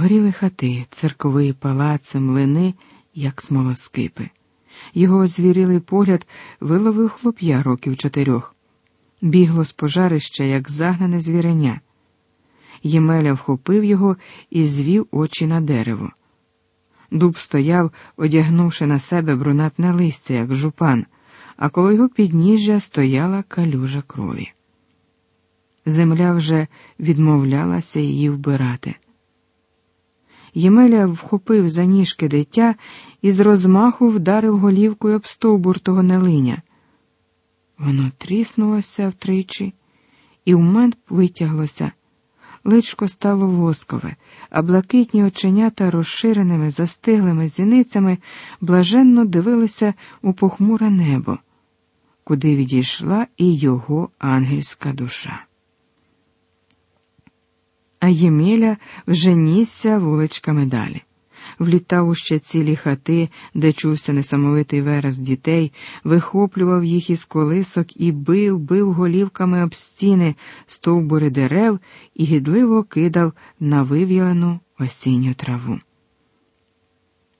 Горіли хати, церкові, палаци, млини, як смолоскипи. Його звірілий погляд виловив хлоп'я років чотирьох. Бігло з пожарища, як загнане звіреня. Ємеля вхопив його і звів очі на дерево. Дуб стояв, одягнувши на себе брунатне листя, як жупан, а коло його підніжжя стояла калюжа крові. Земля вже відмовлялася її вбирати. Ємеля вхопив за ніжки дитя і з розмаху вдарив голівкою об стовбур того нелиня. Воно тріснулося втричі і вмент витяглося. Личко стало воскове, а блакитні оченята розширеними, застиглими зіницями блаженно дивилися у похмуре небо, куди відійшла і його ангельська душа а Ємеля вже нісся вуличками далі. Влітав ще цілі хати, де чувся несамовитий верес дітей, вихоплював їх із колисок і бив, бив голівками об стіни, стовбури дерев і гідливо кидав на вив'ялену осінню траву.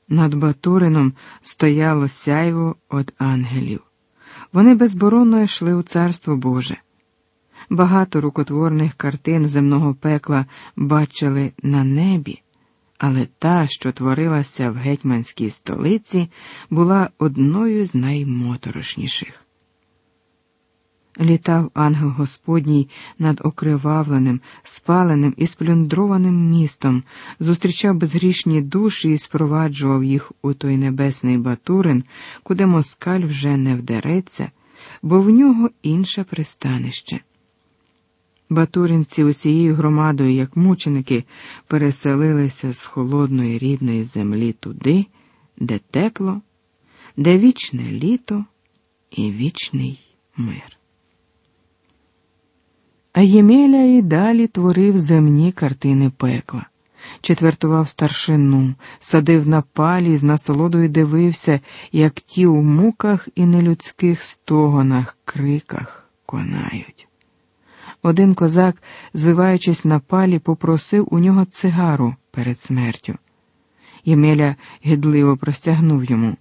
Над Батурином стояло сяйво від ангелів. Вони безборонно йшли у царство Боже багато рукотворних картин земного пекла бачили на небі, але та, що творилася в гетьманській столиці, була одною з наймоторошніших. Літав ангел Господній над окривавленим, спаленим і сплюндрованим містом, зустрічав безгрішні душі і спроваджував їх у той небесний Батурин, куди москаль вже не вдереться, бо в нього інше пристанище. Батуринці усією громадою, як мученики, переселилися з холодної рідної землі туди, де тепло, де вічне літо і вічний мир. А Ємеля і далі творив земні картини пекла, четвертував старшину, садив на палі, з насолодою дивився, як ті у муках і нелюдських стогонах, криках конають. Один козак, звиваючись на палі, попросив у нього цигару перед смертю. Ємеля гидливо простягнув йому.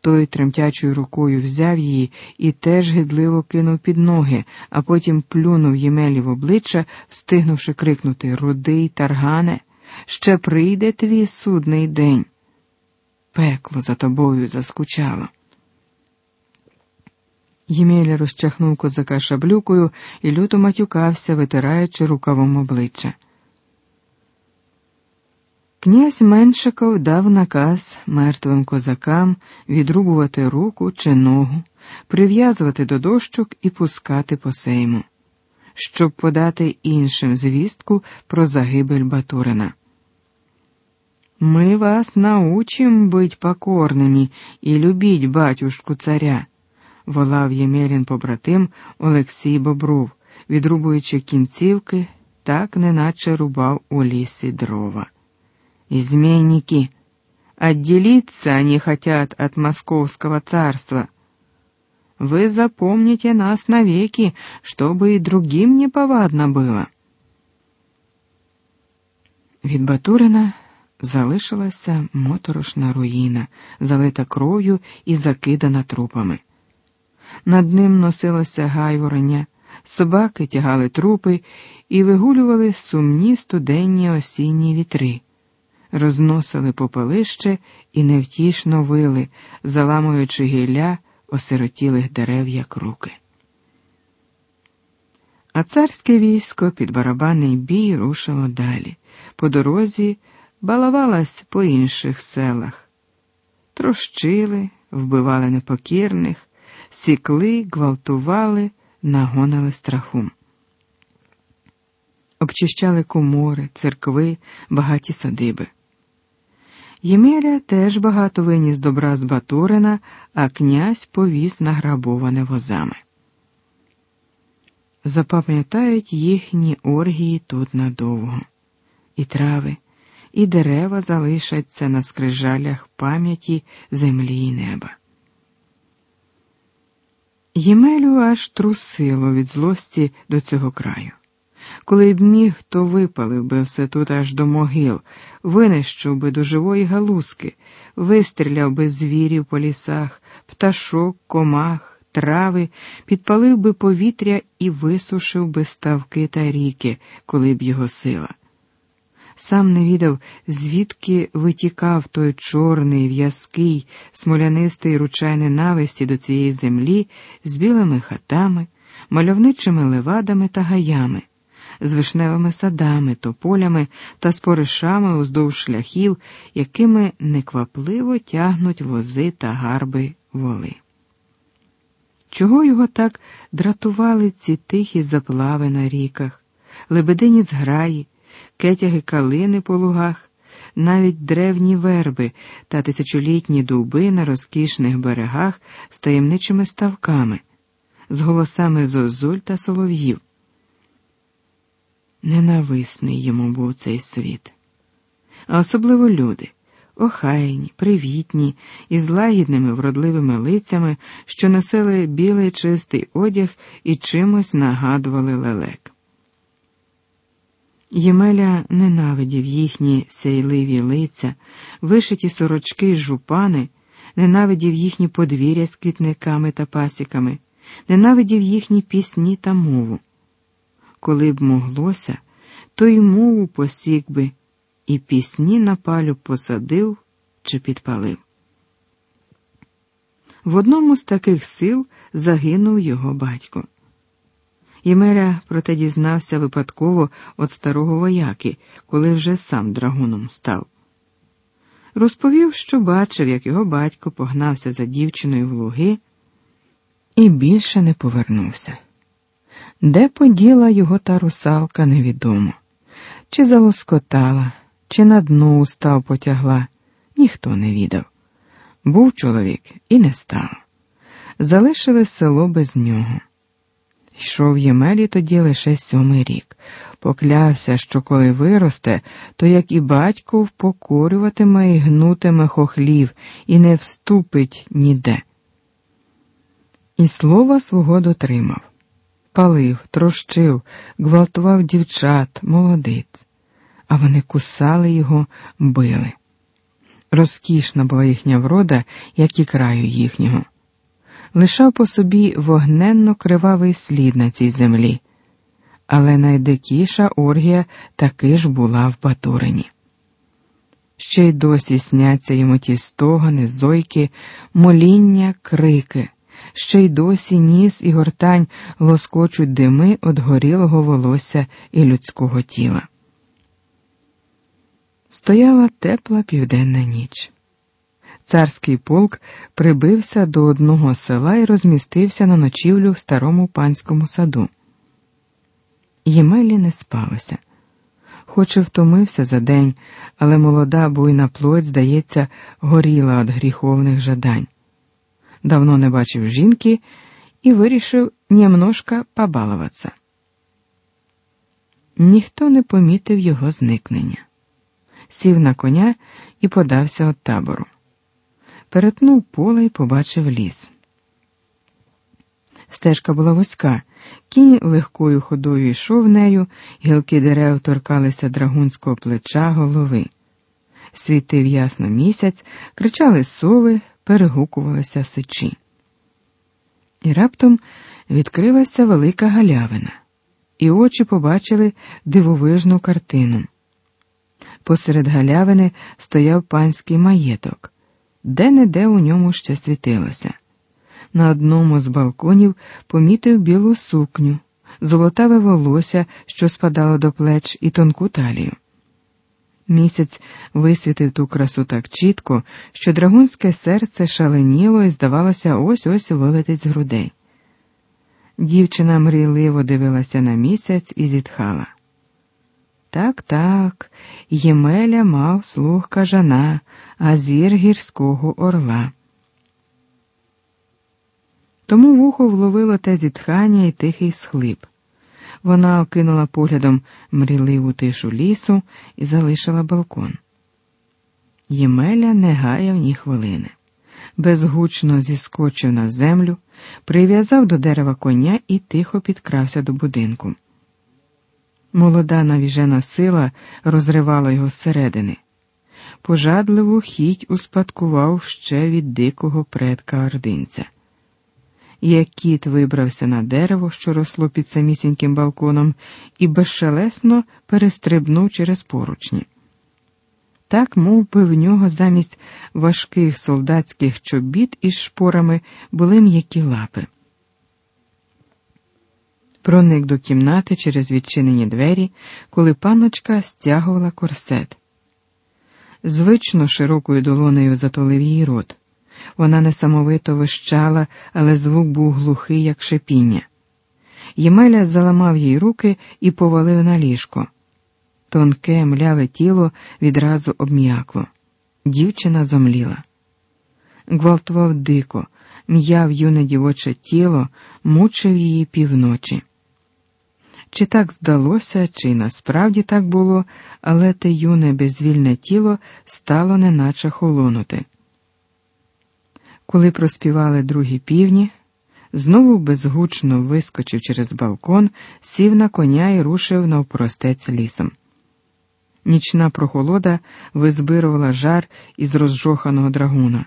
Той тремтячою рукою взяв її і теж гидливо кинув під ноги, а потім плюнув Ємелі в обличчя, встигнувши крикнути Рудий, таргане, ще прийде твій судний день. Пекло за тобою заскучало. Ємеля розчахнув козака шаблюкою і люто матюкався, витираючи рукавом обличчя. Князь Меншиков дав наказ мертвим козакам відрубувати руку чи ногу, прив'язувати до дощок і пускати по сейму, щоб подати іншим звістку про загибель Батурина. Ми вас научим бить покорними і любіть батюшку царя волав Ємелін побратим Олексій Бобров, відрубуючи кінцівки, так неначе рубав у лісі дрова. Изменники, отделиться они хотят от московского царства. Вы запомните нас навеки, чтобы и другим не повадно было. Від Батурина залишилася моторошна руїна, залита кров'ю і закидана трупами. Над ним носилося гайворення, собаки тягали трупи і вигулювали сумні студенні осінні вітри, розносили попелище і невтішно вили, заламуючи гілля осиротілих дерев, як руки. А царське військо під барабанний бій рушило далі. По дорозі балавалась по інших селах, трощили, вбивали непокірних сікли, гвалтували, нагонили страху. Обчищали комори, церкви, багаті садиби. Ємеля теж багато виніс добра з Батурина, а князь повіз награбоване возами. Запам'ятають їхні оргії тут надовго, і трави, і дерева залишаться на скрижалях пам'яті землі і неба. Ємелю аж трусило від злості до цього краю. Коли б міг, то випалив би все тут аж до могил, винищив би до живої галузки, вистріляв би звірів по лісах, пташок, комах, трави, підпалив би повітря і висушив би ставки та ріки, коли б його сила. Сам не відав, звідки витікав той чорний, в'язкий, смолянистий ручай ненависті до цієї землі з білими хатами, мальовничими левадами та гаями з вишневими садами, тополями та споришами уздовж шляхів, якими неквапливо тягнуть вози та гарби воли. Чого його так дратували ці тихі заплави на ріках, лебедині зграї, кетяги калини по лугах, навіть древні верби та тисячолітні дуби на розкішних берегах з таємничими ставками, з голосами зозуль та солов'їв, Ненависний йому був цей світ, а особливо люди, охайні, привітні, із лагідними вродливими лицями, що носили білий чистий одяг і чимось нагадували лелек. Ємеля ненавидів їхні сяйливі лиця, вишиті сорочки й жупани, ненавидів їхні подвір'я з квітниками та пасіками, ненавидів їхні пісні та мову коли б моглося, то й мову посік би, і пісні на палю посадив чи підпалив. В одному з таких сил загинув його батько. Ємеля проте дізнався випадково від старого вояки, коли вже сам драгуном став. Розповів, що бачив, як його батько погнався за дівчиною в луги і більше не повернувся. Де поділа його та русалка, невідомо, чи залоскотала, чи на дно устав потягла, ніхто не відав. Був чоловік і не став. Залишили село без нього. Йшов Ємелі тоді лише сьомий рік, поклявся, що коли виросте, то як і батько впокорюватиме і гнутиме хохлів і не вступить ніде. І слова свого дотримав палив, трощив, гвалтував дівчат, молодиць, а вони кусали його, били. Розкішна була їхня врода, як і краю їхнього. Лишав по собі вогненно кривавий слід на цій землі, але найдикіша оргія таки ж була в Батурині. Ще й досі сняться йому ті стогани, зойки, моління, крики ще й досі ніс і гортань лоскочуть дими од горілого волосся і людського тіла. Стояла тепла південна ніч. Царський полк прибився до одного села і розмістився на ночівлю в старому панському саду. Ємелі не спалося, хоч і втомився за день, але молода буйна плоть, здається, горіла від гріховних жадань давно не бачив жінки і вирішив немножко побалуватися. Ніхто не помітив його зникнення. Сів на коня і подався від табору. Перетнув поле і побачив ліс. Стежка була вузька, кінь легкою ходою йшов нею, гілки дерев торкалися драгунського плеча голови. Світив ясно місяць, кричали сови, перегукувалися сичі. І раптом відкрилася велика галявина, і очі побачили дивовижну картину. Посеред галявини стояв панський маєток, де не де у ньому ще світилося. На одному з балконів помітив білу сукню, золотаве волосся, що спадало до плеч, і тонку талію. Місяць висвітив ту красу так чітко, що драгунське серце шаленіло і, здавалося, ось ось вилетить з грудей. Дівчина мрійливо дивилася на місяць і зітхала. Так, так, Ємеля мав слух кажана, а зір гірського орла. Тому вухо вловило те зітхання і тихий схлип. Вона окинула поглядом мрійливу тишу лісу і залишила балкон. Ємеля не гаяв ні хвилини. Безгучно зіскочив на землю, прив'язав до дерева коня і тихо підкрався до будинку. Молода навіжена сила розривала його зсередини. Пожадливу хіть успадкував ще від дикого предка ординця. Як кіт вибрався на дерево, що росло під самісіньким балконом, і безшелесно перестрибнув через поручні. Так мов би в нього замість важких солдатських чобіт із шпорами були м'які лапи. Проник до кімнати через відчинені двері, коли паночка стягувала корсет. Звично широкою долонею затолив її рот. Вона несамовито вищала, але звук був глухий, як шипіння. Ємеля заламав їй руки і повалив на ліжко. Тонке, мляве тіло відразу обм'якло. Дівчина зомліла. Гвалтував дико, м'яв юне дівоче тіло, мучив її півночі. Чи так здалося, чи насправді так було, але те юне безвільне тіло стало неначе холонути. Коли проспівали другі півні, знову безгучно вискочив через балкон, сів на коня і рушив навпростець лісом. Нічна прохолода визбирувала жар із розжоханого драгуна.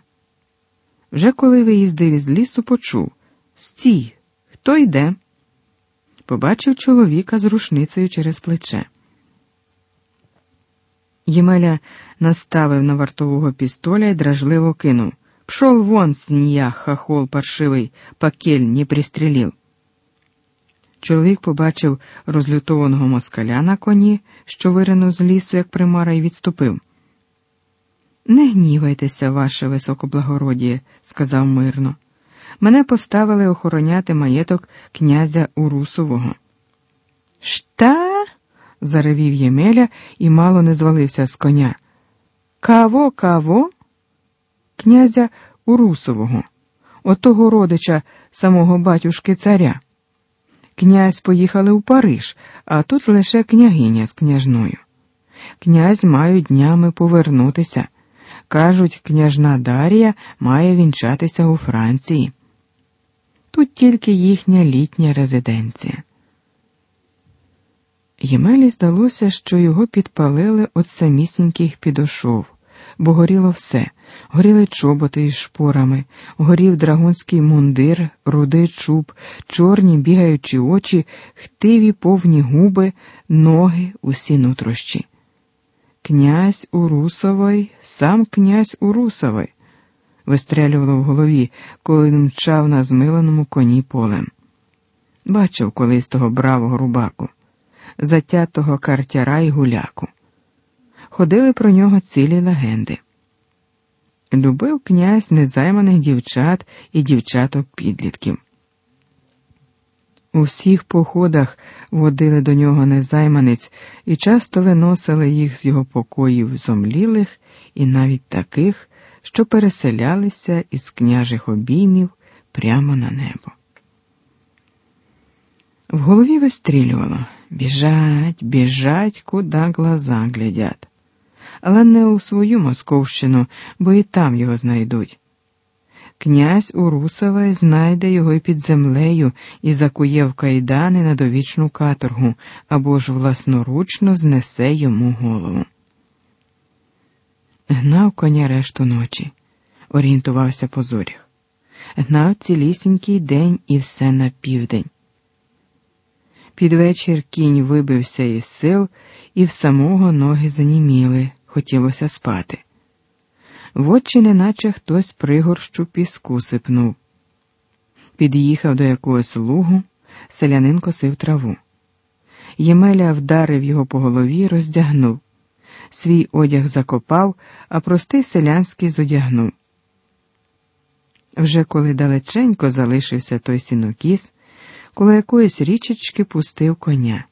Вже коли виїздив із лісу, почув Стій, хто йде? Побачив чоловіка з рушницею через плече. Ємеля наставив на вартового пістоля і дражливо кинув Пшов вон, свинья, хахол паршивий, пакель не пристрілів. Чоловік побачив розлютованого москаля на коні, що виринув з лісу, як примара, і відступив. Не гнівайтеся, ваше високоблагородіє, сказав мирно. Мене поставили охороняти маєток князя Урусового. Шта? заревів Ємеля і мало не звалився з коня. Каво, каво? Князя Урусового, отого родича самого батюшки царя. Князь поїхали у Париж, а тут лише княгиня з княжною. Князь мають днями повернутися. Кажуть, княжна Дарія має вінчатися у Франції. Тут тільки їхня літня резиденція. Ємелі здалося, що його підпалили от самісіньких підошов, бо горіло все горіли чоботи із шпорами, горів драгунський мундир, рудий чуб, чорні бігаючі очі, хтиві повні губи, ноги, усі нутрощі. Князь Урусовий, сам князь Урусовий, вистрелювало в голові, коли мчав на змиленому коні полем. Бачив колись того бравого рубаку, затятого картяра й гуляку. Ходили про нього цілі легенди. Любив князь незайманих дівчат і дівчаток підлітків. У всіх походах водили до нього незайманець і часто виносили їх з його покоїв зомлілих і навіть таких, що переселялися із княжих обіймів прямо на небо. В голові вистрілювало біжать, біжать, куди глаза глядять але не у свою Московщину, бо і там його знайдуть. Князь Урусове знайде його й під землею і закує в кайдани на довічну каторгу або ж власноручно знесе йому голову. Гнав коня решту ночі, орієнтувався по зорях. Гнав цілісінький день і все на південь. Під вечір кінь вибився із сил, і в самого ноги заніміли, хотілося спати. В очі неначе хтось пригорщу піску сипнув. Під'їхав до якогось лугу, селянин косив траву. Ємеля вдарив його по голові, роздягнув. Свій одяг закопав, а простий селянський зодягнув. Вже коли далеченько залишився той сінокіс, коло якоїсь річечки пустив коня.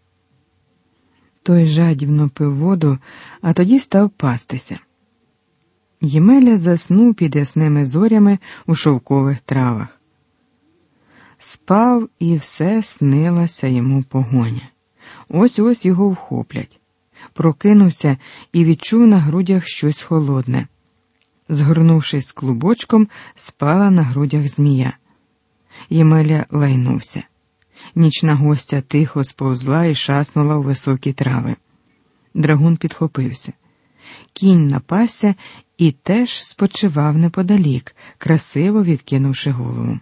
Той жадібно пив воду, а тоді став пастися. Ємеля заснув під ясними зорями у шовкових травах. Спав і все снилася йому погоня. Ось ось його вхоплять. Прокинувся і відчув на грудях щось холодне. Згорнувшись клубочком, спала на грудях змія. Ємеля лайнувся. Нічна гостя тихо сповзла і шаснула у високі трави. Драгун підхопився. Кінь напався і теж спочивав неподалік, красиво відкинувши голову.